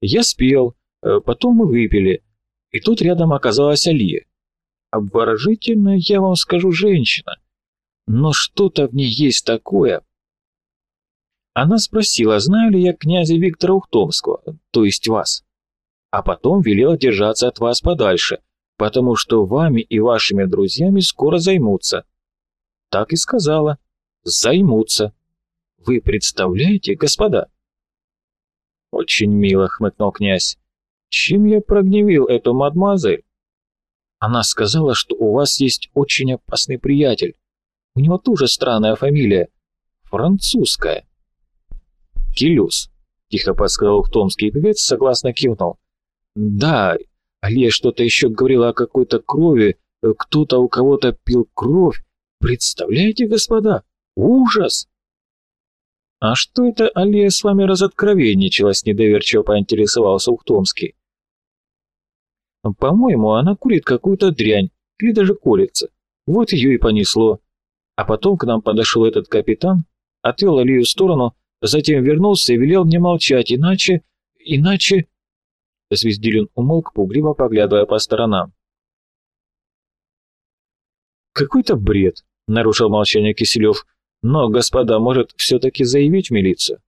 Я спел, э, потом мы выпили, и тут рядом оказалась Алия. Обворожительная, я вам скажу, женщина. Но что-то в ней есть такое. Она спросила, знаю ли я князя Виктора Ухтомского, то есть вас. А потом велела держаться от вас подальше, потому что вами и вашими друзьями скоро займутся. Так и сказала. Займутся. Вы представляете, господа? Очень мило, хмыкнул князь. Чем я прогневил эту мадемуазель? Она сказала, что у вас есть очень опасный приятель. У него тоже странная фамилия. Французская. Килюс, тихо подсказал томский певец, согласно кивнул. Да, Алия что-то еще говорила о какой-то крови, кто-то у кого-то пил кровь. Представляете, господа? Ужас! А что это Алия с вами разоткровенничалась, недоверчиво поинтересовался Ухтомский. По-моему, она курит какую-то дрянь, или даже колется. Вот ее и понесло. А потом к нам подошел этот капитан, отвел Алию в сторону, затем вернулся и велел мне молчать, иначе... иначе... Звездилин умолк, пугливо поглядывая по сторонам. «Какой-то бред», — нарушил молчание Киселев. «Но, господа, может, все-таки заявить в милицию?»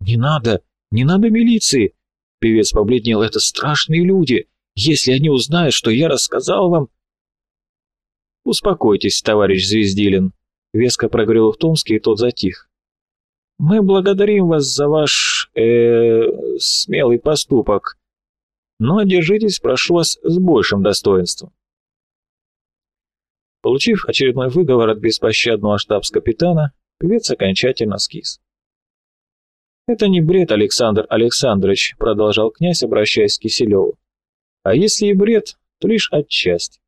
«Не надо, не надо милиции!» Певец побледнел. «Это страшные люди. Если они узнают, что я рассказал вам...» «Успокойтесь, товарищ Звездилин», — веско проговорил Томский, и тот затих. «Мы благодарим вас за ваш... Э, смелый поступок, но держитесь, прошу вас, с большим достоинством». Получив очередной выговор от беспощадного штабс-капитана, певец окончательно скис. «Это не бред, Александр Александрович», — продолжал князь, обращаясь к Киселеву. А если и бред, то лишь отчасти.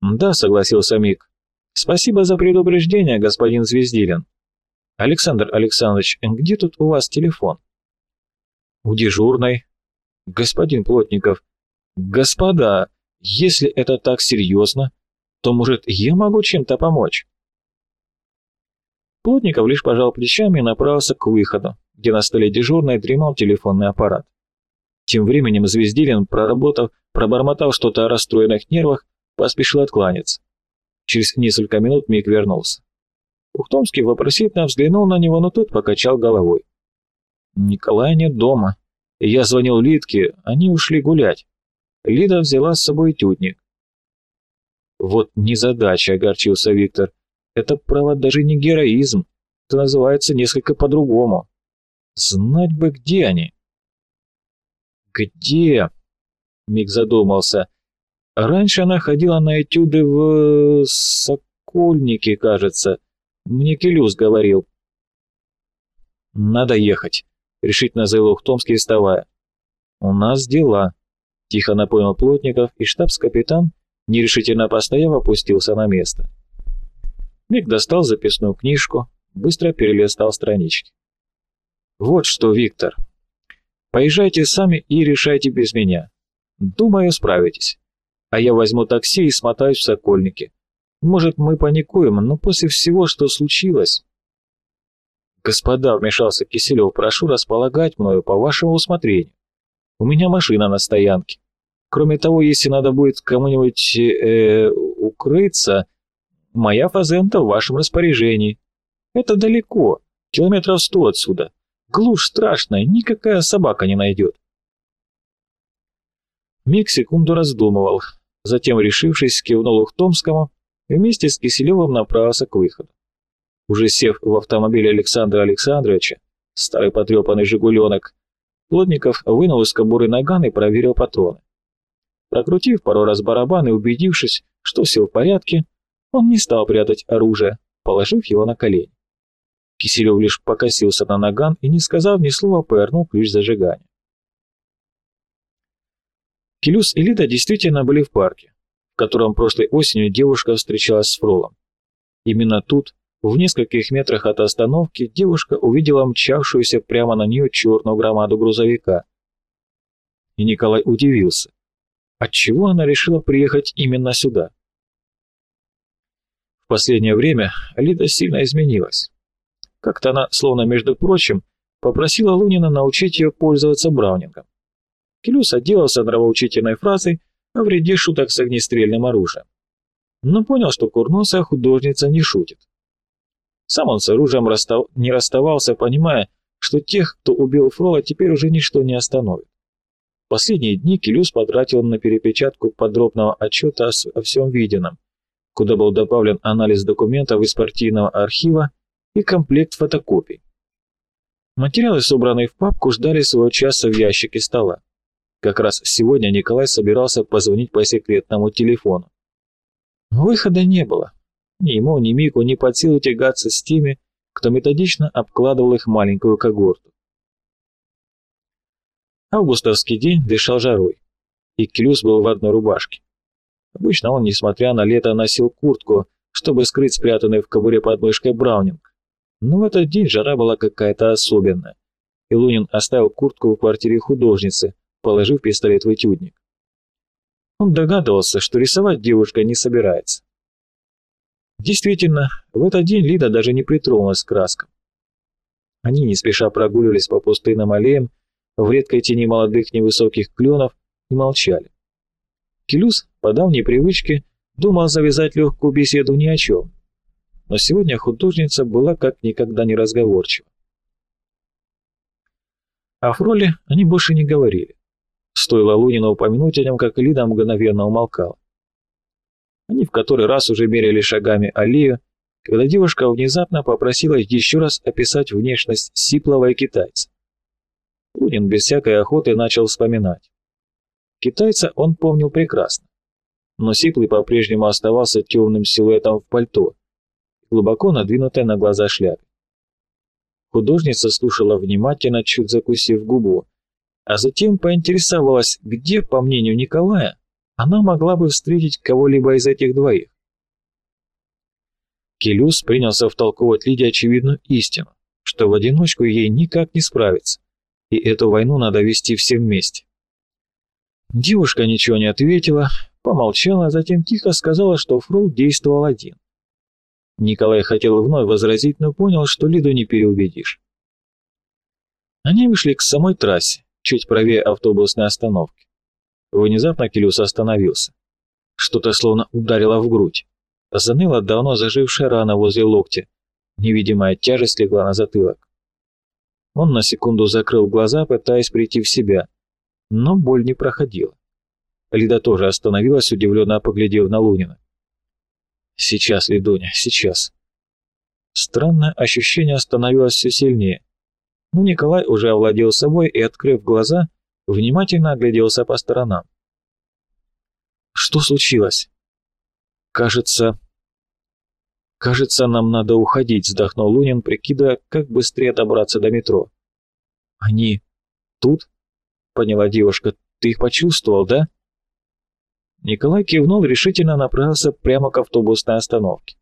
Да, согласился Мик. Спасибо за предупреждение, господин Звездилин. Александр Александрович, где тут у вас телефон? У дежурной. Господин Плотников, господа, если это так серьезно, то, может, я могу чем-то помочь? Плотников лишь пожал плечами и направился к выходу, где на столе дежурной дремал телефонный аппарат. Тем временем Звездилин, проработав, пробормотал что-то о расстроенных нервах, поспешил откланяться. Через несколько минут Мик вернулся. Ухтомский вопросительно взглянул на него, но тот покачал головой. «Николая нет дома. Я звонил Лидке, они ушли гулять. Лида взяла с собой тютник». «Вот незадача», — огорчился Виктор. «Это, право, даже не героизм. Это называется несколько по-другому. Знать бы, где они». «Где?» — Миг задумался. «Раньше она ходила на этюды в... Сокольнике, кажется. Мне Келюс говорил». «Надо ехать», — решительно заявил Ухтомский, вставая. «У нас дела», — тихо напомнил Плотников, и штабс-капитан, нерешительно постояв, опустился на место. Миг достал записную книжку, быстро перелистал странички. «Вот что, Виктор, Поезжайте сами и решайте без меня. Думаю, справитесь. А я возьму такси и смотаюсь в Сокольники. Может, мы паникуем, но после всего, что случилось... Господа, вмешался Киселев, прошу располагать мною по вашему усмотрению. У меня машина на стоянке. Кроме того, если надо будет кому-нибудь э, укрыться, моя фазента в вашем распоряжении. Это далеко, километров сто отсюда. Глушь страшная, никакая собака не найдет. Миг секунду раздумывал, затем, решившись, кивнул Ухтомскому и вместе с Киселевым направился к выходу. Уже сев в автомобиль Александра Александровича, старый потрепанный «Жигуленок», Плотников вынул из кобуры наган и проверил патроны. Прокрутив пару раз барабан и убедившись, что все в порядке, он не стал прятать оружие, положив его на колени. Киселев лишь покосился на наган и, не сказав ни слова, повернул ключ зажигания. Келюс и Лида действительно были в парке, в котором прошлой осенью девушка встречалась с Фролом. Именно тут, в нескольких метрах от остановки, девушка увидела мчавшуюся прямо на нее черную громаду грузовика. И Николай удивился. Отчего она решила приехать именно сюда? В последнее время Лида сильно изменилась. Как-то она, словно между прочим, попросила Лунина научить ее пользоваться браунингом. Келюс отделался нравоучительной фразой о вреде шуток с огнестрельным оружием. Но понял, что курносая художница не шутит. Сам он с оружием расстав... не расставался, понимая, что тех, кто убил Фрола, теперь уже ничто не остановит. Последние дни Келюс потратил на перепечатку подробного отчета о всем виденном, куда был добавлен анализ документов из партийного архива и комплект фотокопий. Материалы, собранные в папку, ждали своего часа в ящике стола. Как раз сегодня Николай собирался позвонить по секретному телефону. Выхода не было. Ни ему, ни Мику не под силу тягаться с теми, кто методично обкладывал их маленькую когорту. Августовский день дышал жарой, и Клюс был в одной рубашке. Обычно он, несмотря на лето, носил куртку, чтобы скрыть спрятанный в кобуре под мышкой браунинг. Но в этот день жара была какая-то особенная, и Лунин оставил куртку в квартире художницы, положив пистолет в этюдник. Он догадывался, что рисовать девушка не собирается. Действительно, в этот день Лида даже не притронулась к краскам. Они не спеша прогуливались по пустынным аллеям, в редкой тени молодых невысоких кленов и молчали. Келюс, по давней привычке, думал завязать легкую беседу ни о чем, но сегодня художница была как никогда неразговорчива. О Фроле они больше не говорили. Стоило Лунина упомянуть о нем, как Лида мгновенно умолкала. Они в который раз уже меряли шагами аллею, когда девушка внезапно попросила еще раз описать внешность сиплого и китайца. Лунин без всякой охоты начал вспоминать. Китайца он помнил прекрасно, но Сиплый по-прежнему оставался темным силуэтом в пальто, глубоко надвинутой на глаза шляпе. Художница слушала внимательно, чуть закусив губу, а затем поинтересовалась, где, по мнению Николая, она могла бы встретить кого-либо из этих двоих. Келюс принялся втолковывать Лиде очевидную истину, что в одиночку ей никак не справиться и эту войну надо вести все вместе. Девушка ничего не ответила, помолчала, затем тихо сказала, что Фрол действовал один. Николай хотел вновь возразить, но понял, что Лиду не переубедишь. Они вышли к самой трассе, чуть правее автобусной остановки. Внезапно Келюс остановился. Что-то словно ударило в грудь. Заныла давно зажившая рана возле локтя. Невидимая тяжесть легла на затылок. Он на секунду закрыл глаза, пытаясь прийти в себя, но боль не проходила. Лида тоже остановилась, удивленно поглядев на Лунина. «Сейчас, Лидуня, сейчас». Странное ощущение становилось все сильнее. Но Николай уже овладел собой и, открыв глаза, внимательно огляделся по сторонам. «Что случилось?» «Кажется, «Кажется, нам надо уходить», — вздохнул Лунин, прикидывая, как быстрее добраться до метро. «Они тут?» — поняла девушка. «Ты их почувствовал, да?» Николай кивнул, решительно направился прямо к автобусной остановке.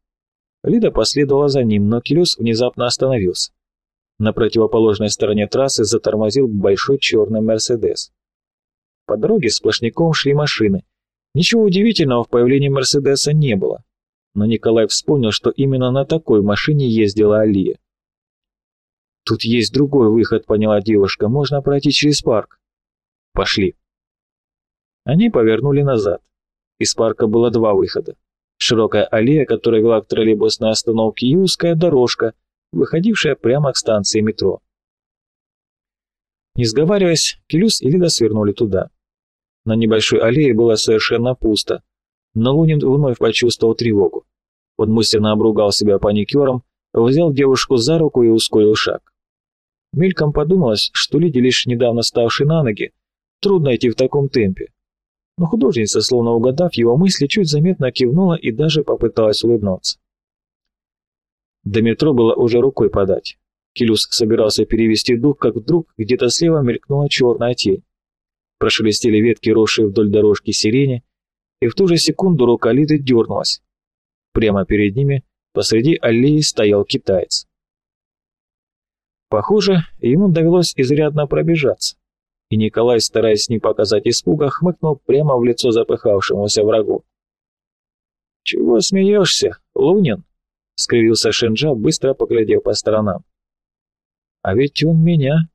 Лида последовала за ним, но Келюс внезапно остановился. На противоположной стороне трассы затормозил большой черный «Мерседес». По дороге сплошняком шли машины. Ничего удивительного в появлении «Мерседеса» не было но Николай вспомнил, что именно на такой машине ездила Алия. «Тут есть другой выход», — поняла девушка, — «можно пройти через парк». «Пошли». Они повернули назад. Из парка было два выхода. Широкая аллея, которая вела к троллейбусной остановке, и узкая дорожка, выходившая прямо к станции метро. Не сговариваясь, Келюс и Лида свернули туда. На небольшой аллее было совершенно пусто, но Лунин вновь почувствовал тревогу. Он мысленно обругал себя паникером, взял девушку за руку и ускорил шаг. Мельком подумалось, что Лиде, лишь недавно ставшей на ноги, трудно идти в таком темпе. Но художница, словно угадав его мысли, чуть заметно кивнула и даже попыталась улыбнуться. До метро было уже рукой подать. Килюс собирался перевести дух, как вдруг где-то слева мелькнула черная тень. Прошелестели ветки, росшие вдоль дорожки сирени, и в ту же секунду рука Лиды дернулась. Прямо перед ними, посреди аллеи, стоял китаец. Похоже, ему довелось изрядно пробежаться, и Николай, стараясь не показать испуга, хмыкнул прямо в лицо запыхавшемуся врагу. «Чего смеешься, Лунин?» — скривился Шенджа, быстро поглядев по сторонам. А ведь он меня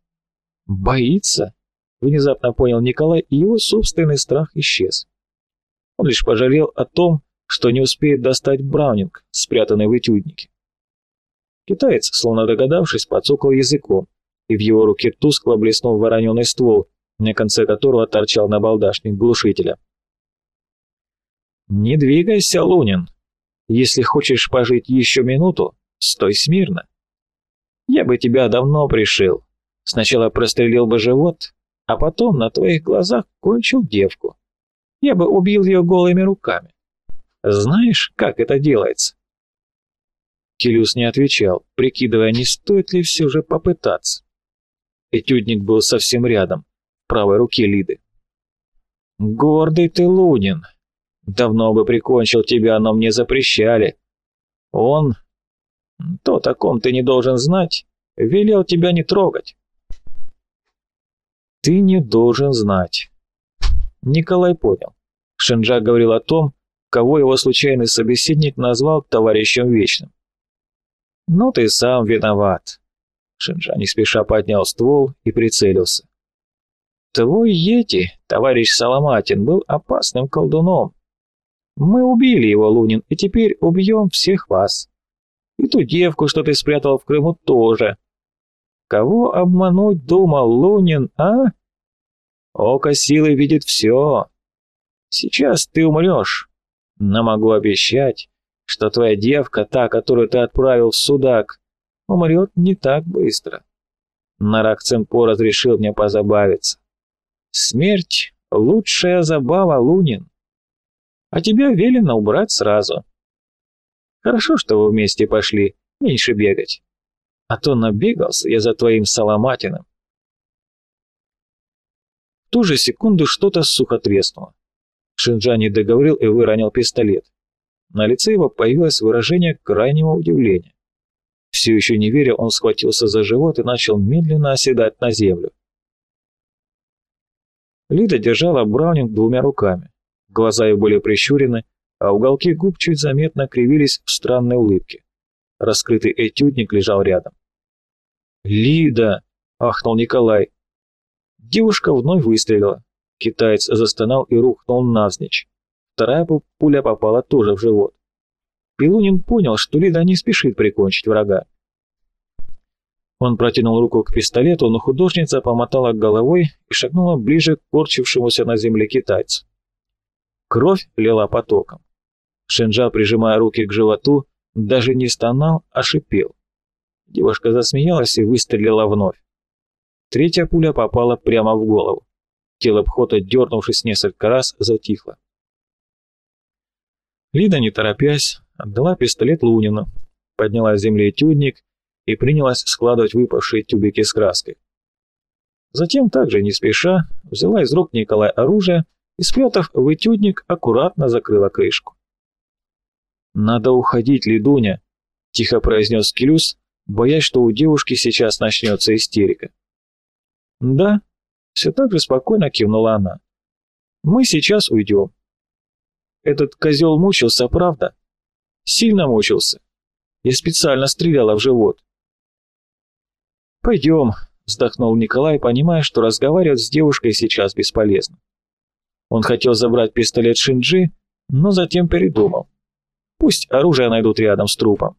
боится. Внезапно понял Николай, и его собственный страх исчез. Он лишь пожалел о том, что не успеет достать браунинг, спрятанный в этюднике. Китаец, словно догадавшись, подсокал языком, и в его руке тускло блеснул вороненый ствол, на конце которого торчал набалдашник глушителя. «Не двигайся, Лунин. Если хочешь пожить еще минуту, стой смирно. Я бы тебя давно пришил. Сначала прострелил бы живот, а потом на твоих глазах кончил девку. Я бы убил ее голыми руками. Знаешь, как это делается?» Келюс не отвечал, прикидывая, не стоит ли все же попытаться. Этюдник был совсем рядом, в правой руке Лиды. «Гордый ты, Лунин! Давно бы прикончил тебя, но мне запрещали. Он, то, о ком ты не должен знать, велел тебя не трогать». «Ты не должен знать». Николай понял. Шенджа говорил о том, кого его случайный собеседник назвал товарищем вечным. «Ну ты сам виноват». Шинжа не спеша поднял ствол и прицелился. «Твой Йети, товарищ Соломатин, был опасным колдуном. Мы убили его, Лунин, и теперь убьем всех вас. И ту девку, что ты спрятал в Крыму, тоже. Кого обмануть думал Лунин, а? Око силы видит все. Сейчас ты умрешь, но могу обещать, что твоя девка, та, которую ты отправил в судак, умрет не так быстро. Нарак Цемпо разрешил мне позабавиться. Смерть — лучшая забава, Лунин. А тебя велено убрать сразу. Хорошо, что вы вместе пошли, меньше бегать. А то набегался я за твоим Соломатиным. В ту же секунду что-то сухо треснуло. Шинджа не договорил и выронил пистолет. На лице его появилось выражение крайнего удивления. Все еще не веря, он схватился за живот и начал медленно оседать на землю. Лида держала Браунинг двумя руками. Глаза ее были прищурены, а уголки губ чуть заметно кривились в странной улыбке. Раскрытый этюдник лежал рядом. «Лида!» — ахнул Николай. Девушка вновь выстрелила. Китаец застонал и рухнул навзничь. Вторая пуля попала тоже в живот. Пилунин понял, что Лида не спешит прикончить врага. Он протянул руку к пистолету, но художница помотала головой и шагнула ближе к корчившемуся на земле китайцу. Кровь лила потоком. Шенджа, прижимая руки к животу, даже не стонал, а шипел. Девушка засмеялась и выстрелила вновь. Третья пуля попала прямо в голову. Тело Пхота, дернувшись несколько раз, затихло. Лида, не торопясь, отдала пистолет Лунину, подняла с земли тюдник и принялась складывать выпавшие тюбики с краской. Затем также не спеша взяла из рук Николая оружие и, спрятав в этюдник, аккуратно закрыла крышку. «Надо уходить, Лидуня», — тихо произнес Келюс, боясь, что у девушки сейчас начнется истерика. «Да», — все так же спокойно кивнула она. «Мы сейчас уйдем. Этот козел мучился, правда? Сильно мучился. Я специально стреляла в живот. «Пойдем», — вздохнул Николай, понимая, что разговаривать с девушкой сейчас бесполезно. Он хотел забрать пистолет Шинджи, но затем передумал. Пусть оружие найдут рядом с трупом.